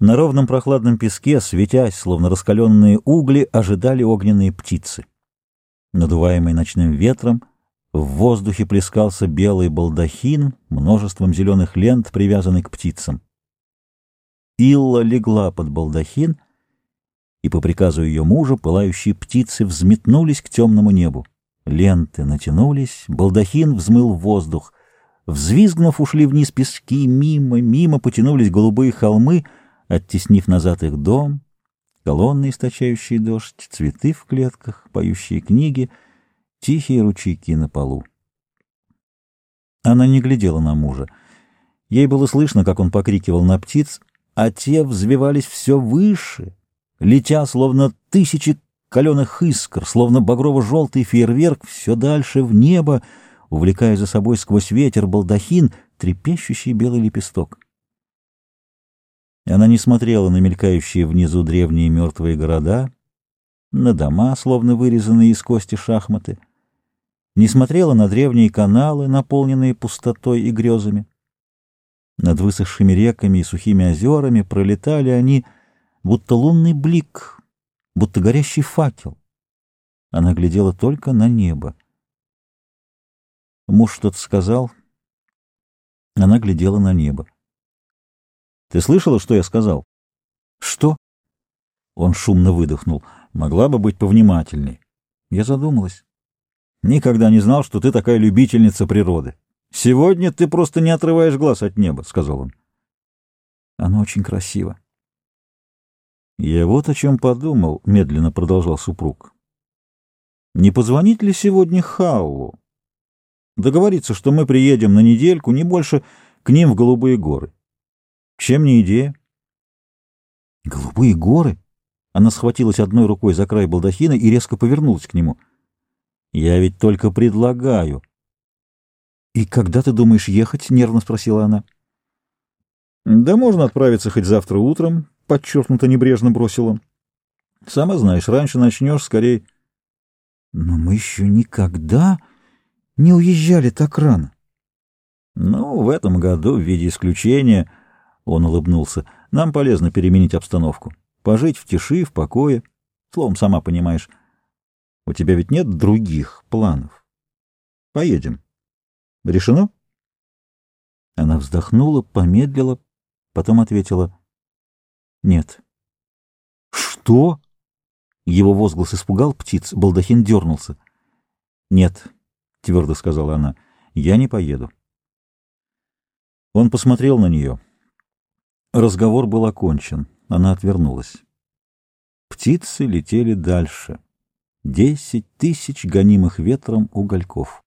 На ровном прохладном песке, светясь, словно раскаленные угли, ожидали огненные птицы. Надуваемый ночным ветром, в воздухе плескался белый балдахин, множеством зеленых лент, привязанный к птицам. Илла легла под балдахин, и по приказу ее мужа пылающие птицы взметнулись к темному небу. Ленты натянулись, балдахин взмыл в воздух. Взвизгнув, ушли вниз пески, мимо, мимо потянулись голубые холмы — оттеснив назад их дом, колонны, источающие дождь, цветы в клетках, поющие книги, тихие ручейки на полу. Она не глядела на мужа. Ей было слышно, как он покрикивал на птиц, а те взвивались все выше, летя, словно тысячи каленых искр, словно багрово-желтый фейерверк, все дальше в небо, увлекая за собой сквозь ветер балдахин, трепещущий белый лепесток. Она не смотрела на мелькающие внизу древние мертвые города, на дома, словно вырезанные из кости шахматы, не смотрела на древние каналы, наполненные пустотой и грезами. Над высохшими реками и сухими озерами пролетали они, будто лунный блик, будто горящий факел. Она глядела только на небо. Муж что-то сказал. Она глядела на небо. Ты слышала, что я сказал? Что? Он шумно выдохнул. Могла бы быть повнимательней. Я задумалась. Никогда не знал, что ты такая любительница природы. Сегодня ты просто не отрываешь глаз от неба, сказал он. Оно очень красиво. Я вот о чем подумал, медленно продолжал супруг. Не позвонить ли сегодня Халлу? Договориться, что мы приедем на недельку, не больше, к ним в Голубые горы. Чем не идея? Голубые горы? Она схватилась одной рукой за край балдахина и резко повернулась к нему. Я ведь только предлагаю. И когда ты думаешь ехать? Нервно спросила она. Да можно отправиться хоть завтра утром, подчеркнуто небрежно бросил он. Сама знаешь, раньше начнешь, скорее. Но мы еще никогда не уезжали так рано. Ну, в этом году, в виде исключения, он улыбнулся. Нам полезно переменить обстановку. Пожить в тиши, в покое. Словом, сама понимаешь. У тебя ведь нет других планов. Поедем. Решено? Она вздохнула, помедлила, потом ответила. Нет. Что? Его возглас испугал птиц, балдахин дернулся. Нет, твердо сказала она, я не поеду. Он посмотрел на нее. Разговор был окончен. Она отвернулась. Птицы летели дальше. Десять тысяч гонимых ветром угольков.